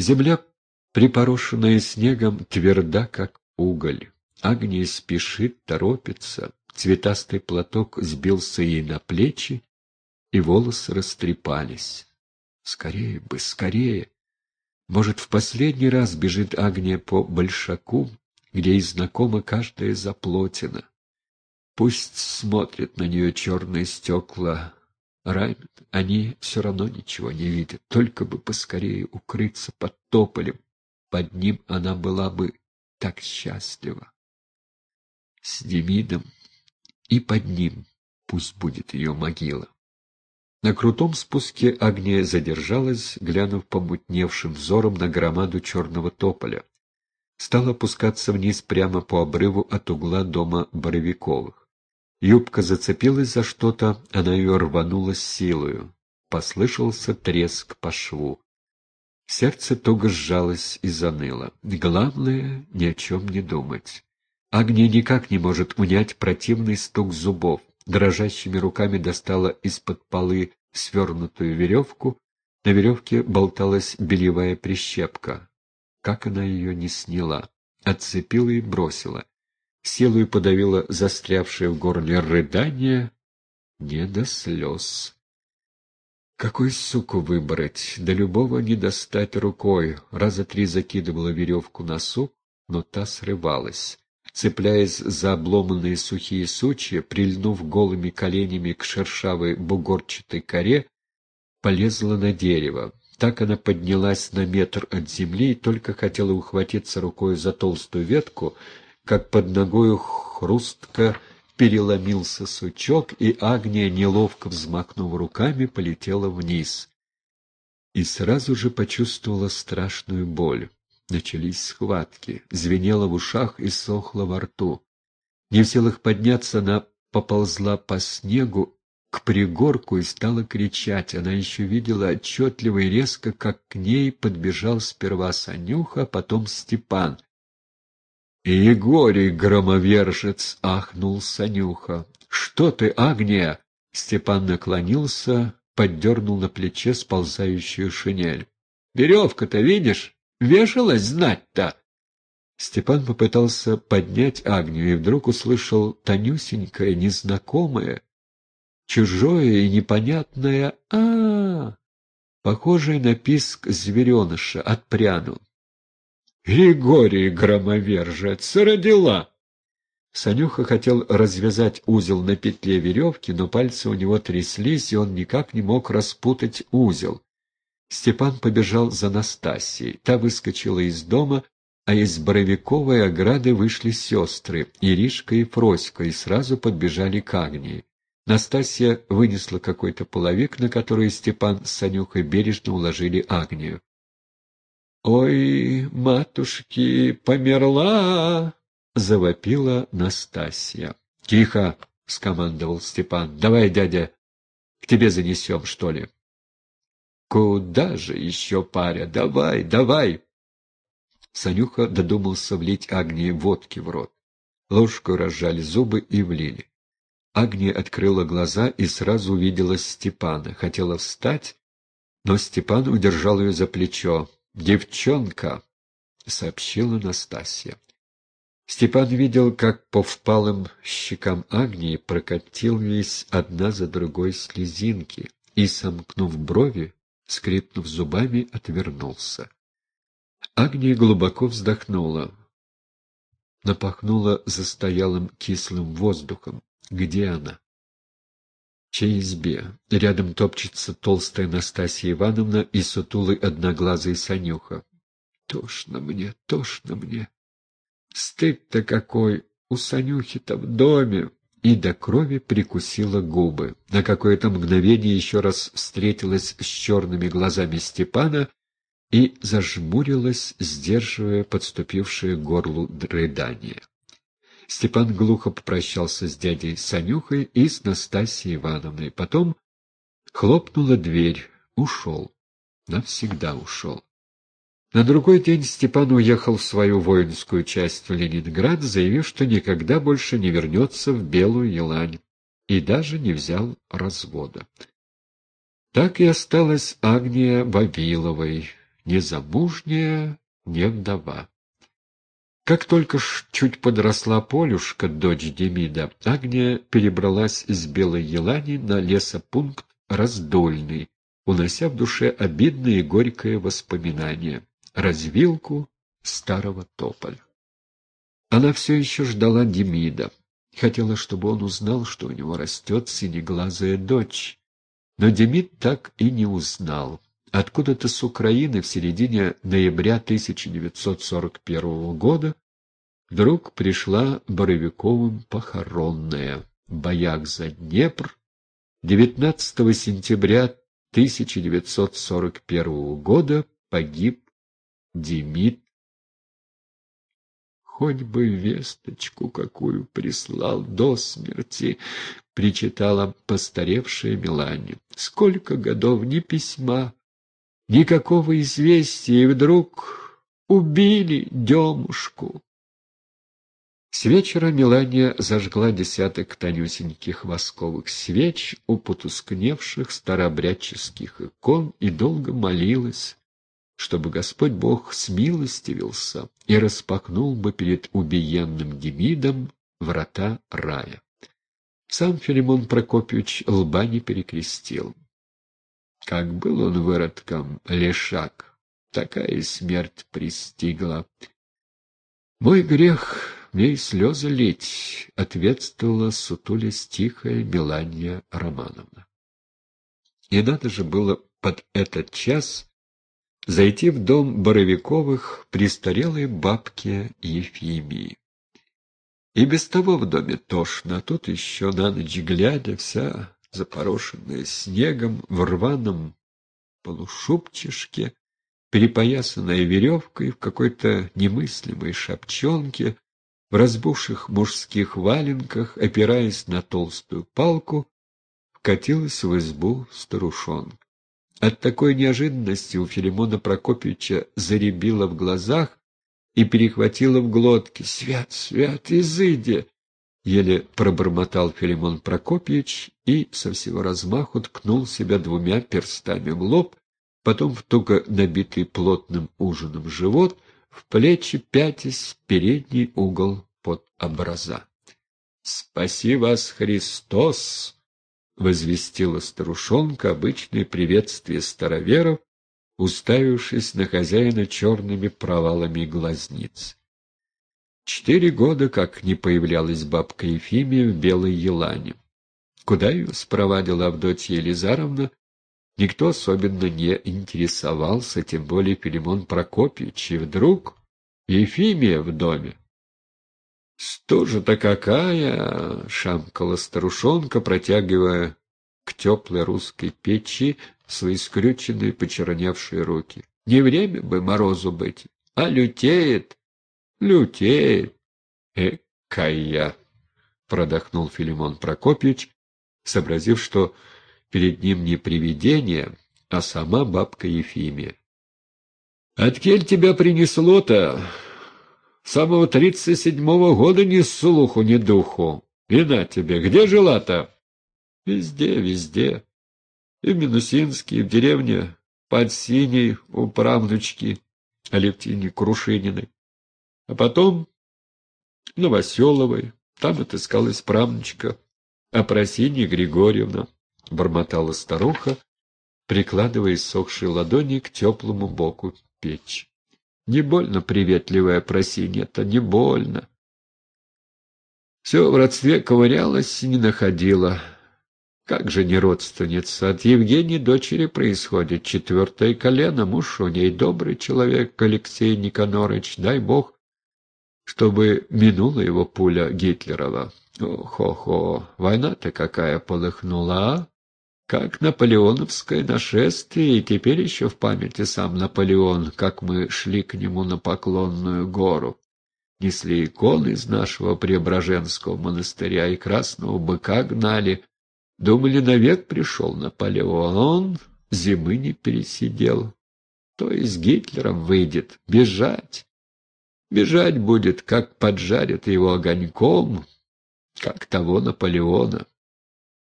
Земля, припорошенная снегом, тверда, как уголь. Агния спешит, торопится. Цветастый платок сбился ей на плечи, и волосы растрепались. Скорее бы, скорее! Может, в последний раз бежит Агния по Большаку, где и знакома каждая заплотина. Пусть смотрят на нее черные стекла Раймон, они все равно ничего не видят, только бы поскорее укрыться под тополем. Под ним она была бы так счастлива. С Демидом и под ним пусть будет ее могила. На крутом спуске Агния задержалась, глянув помутневшим взором на громаду черного тополя. Стала опускаться вниз прямо по обрыву от угла дома Боровиковых. Юбка зацепилась за что-то, она ее рванула силою. Послышался треск по шву. Сердце туго сжалось и заныло. Главное — ни о чем не думать. Агния никак не может унять противный стук зубов дрожащими руками достала из-под полы свернутую веревку. На веревке болталась бельевая прищепка. Как она ее не сняла? Отцепила и бросила. Силой подавила застрявшее в горле рыдание. Не до слез. Какой суку выбрать? До любого не достать рукой. Раза три закидывала веревку на сук, но та срывалась цепляясь за обломанные сухие сучья, прильнув голыми коленями к шершавой бугорчатой коре, полезла на дерево. Так она поднялась на метр от земли и только хотела ухватиться рукой за толстую ветку, как под ногою хрустко переломился сучок, и Агния, неловко взмахнув руками, полетела вниз. И сразу же почувствовала страшную боль. Начались схватки, звенело в ушах и сохло во рту. Не в силах подняться, она поползла по снегу к пригорку и стала кричать. Она еще видела отчетливо и резко, как к ней подбежал сперва Санюха, а потом Степан. «И Егорий, громовержец!» — ахнул Санюха. «Что ты, Агния?» Степан наклонился, поддернул на плече сползающую шинель. «Веревка-то видишь?» Вешалась знать-то!» Степан попытался поднять Агнию и вдруг услышал тонюсенькое, незнакомое, чужое и непонятное а, -а, -а похожее на писк звереныша, отпрянул. «Григорий громовержец! Родила!» Санюха хотел развязать узел на петле веревки, но пальцы у него тряслись, и он никак не мог распутать узел. Степан побежал за Настасьей. Та выскочила из дома, а из Боровиковой ограды вышли сестры, Иришка и Фроська, и сразу подбежали к Агнии. Настасья вынесла какой-то половик, на который Степан с Санюхой бережно уложили Агнию. «Ой, матушки, померла!» — завопила Настасья. «Тихо!» — скомандовал Степан. «Давай, дядя, к тебе занесем, что ли?» Куда же еще, паря? Давай, давай!» Санюха додумался влить Агнии водки в рот. Ложку разжали зубы и влили. Агния открыла глаза и сразу увидела Степана. Хотела встать, но Степан удержал ее за плечо. «Девчонка!» — сообщила Настасья. Степан видел, как по впалым щекам Агнии прокатились одна за другой слезинки, и, сомкнув брови, скрипнув зубами, отвернулся. Агния глубоко вздохнула. Напахнула застоялым кислым воздухом. Где она? В чьей избе? Рядом топчется толстая Настасья Ивановна и сутулый одноглазый Санюха. Тошно мне, тошно мне. Стыд-то какой! У Санюхи-то в доме! и до крови прикусила губы. На какое-то мгновение еще раз встретилась с черными глазами Степана и зажмурилась, сдерживая подступившее горлу рыдание. Степан глухо попрощался с дядей Санюхой и с Настасьей Ивановной. Потом хлопнула дверь, ушел. Навсегда ушел. На другой день Степан уехал в свою воинскую часть в Ленинград, заявив, что никогда больше не вернется в Белую Елань, и даже не взял развода. Так и осталась Агния Вавиловой, не замужняя, не вдова. Как только ж чуть подросла Полюшка, дочь Демида, Агния перебралась из Белой Елани на лесопункт Раздольный, унося в душе обидное и горькое воспоминание — развилку старого тополя. Она все еще ждала Демида. Хотела, чтобы он узнал, что у него растет синеглазая дочь. Но Демид так и не узнал. Откуда-то с Украины в середине ноября 1941 года вдруг пришла Боровиковым похоронная. Бояк за Днепр 19 сентября 1941 года погиб Демид. Хоть бы весточку какую прислал до смерти, причитала постаревшая Мелания. Сколько годов ни письма, Никакого известия, и вдруг убили Демушку. С вечера Мелания зажгла десяток тонюсеньких восковых свеч у потускневших старообрядческих икон и долго молилась, чтобы Господь Бог смилостивился и распахнул бы перед убиенным Демидом врата рая. Сам Филимон Прокопьевич лба не перекрестил. Как был он выродком, лешак, такая смерть пристигла. Мой грех мне и слезы лить, ответствовала сутулясь тихая Меланья Романовна. И надо же было под этот час зайти в дом Боровиковых престарелой бабке Ефимии. И без того в доме тошно, а тут еще на ночь глядя вся запорошенная снегом, в рваном полушубчишке, перепоясанная веревкой в какой-то немыслимой шапчонке, в разбухших мужских валенках, опираясь на толстую палку, вкатилась в избу старушонка. От такой неожиданности у Филимона Прокопьевича заребило в глазах и перехватило в глотке. «Свят, свят, изыди!» Еле пробормотал Филимон Прокопьевич и со всего размаху ткнул себя двумя перстами в лоб, потом в туго набитый плотным ужином живот, в плечи пятясь передний угол под образа. — Спаси вас, Христос! — возвестила старушонка обычное приветствие староверов, уставившись на хозяина черными провалами глазниц. Четыре года как не появлялась бабка Ефимия в Белой Елане. Куда ее спровадила Авдотья Елизаровна, никто особенно не интересовался, тем более Филимон Прокопьевич, и вдруг Ефимия в доме. «Стужа-то какая!» — шамкала старушонка, протягивая к теплой русской печи свои скрюченные почерневшие руки. «Не время бы морозу быть, а лютеет!» Лютеет. Экая! Продохнул Филимон Прокопьевич, сообразив, что перед ним не привидение, а сама бабка Ефимия. «Откель тебя принесло-то? самого тридцать седьмого года ни слуху, ни духу. И на тебе, где жила-то?» «Везде, везде. И в Минусинске, и в деревне под Синей у правнучки Алевтине Крушининой. А потом Новоселовой, там отыскалась правнучка Опросинья Григорьевна, — бормотала старуха, прикладывая иссохшие ладони к теплому боку печи. Не больно приветливая просинья-то, не больно. Все в родстве ковырялась и не находила. Как же не родственница? От Евгении дочери происходит четвертое колено. Муж у ней добрый человек, Алексей Никонорович, дай бог, чтобы минула его пуля Гитлерова. Хо-хо, война-то какая полыхнула, а? Как наполеоновское нашествие, и теперь еще в памяти сам Наполеон, как мы шли к нему на Поклонную гору. Несли иконы из нашего Преображенского монастыря и красного быка гнали. Думали, навек пришел Наполеон, он зимы не пересидел. То есть Гитлером выйдет, бежать. Бежать будет, как поджарят его огоньком, как того Наполеона.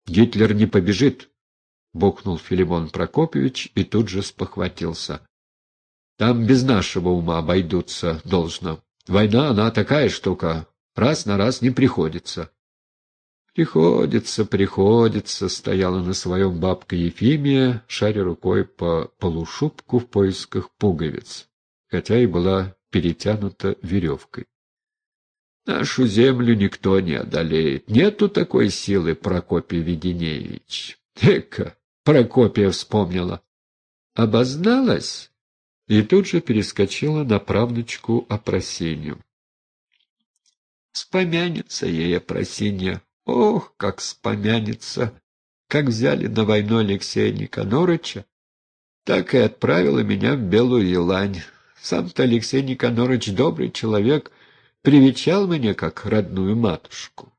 Гитлер не побежит, — бухнул Филимон Прокопьевич и тут же спохватился. Там без нашего ума обойдутся должно. Война, она такая штука. Раз на раз не приходится. Приходится, приходится, стояла на своем бабка Ефимия, шаря рукой по полушубку в поисках пуговиц, хотя и была перетянута веревкой. Нашу землю никто не одолеет. Нету такой силы, Прокопий Веденеевич. Эка, Прокопия вспомнила. Обозналась? И тут же перескочила на правнучку Опросенью. Спомянется ей Опросинья. Ох, как спомянется! Как взяли на войну Алексея Никанорыча, так и отправила меня в Белую Елань. Сам-то Алексей Никанорыч добрый человек, привечал меня как родную матушку.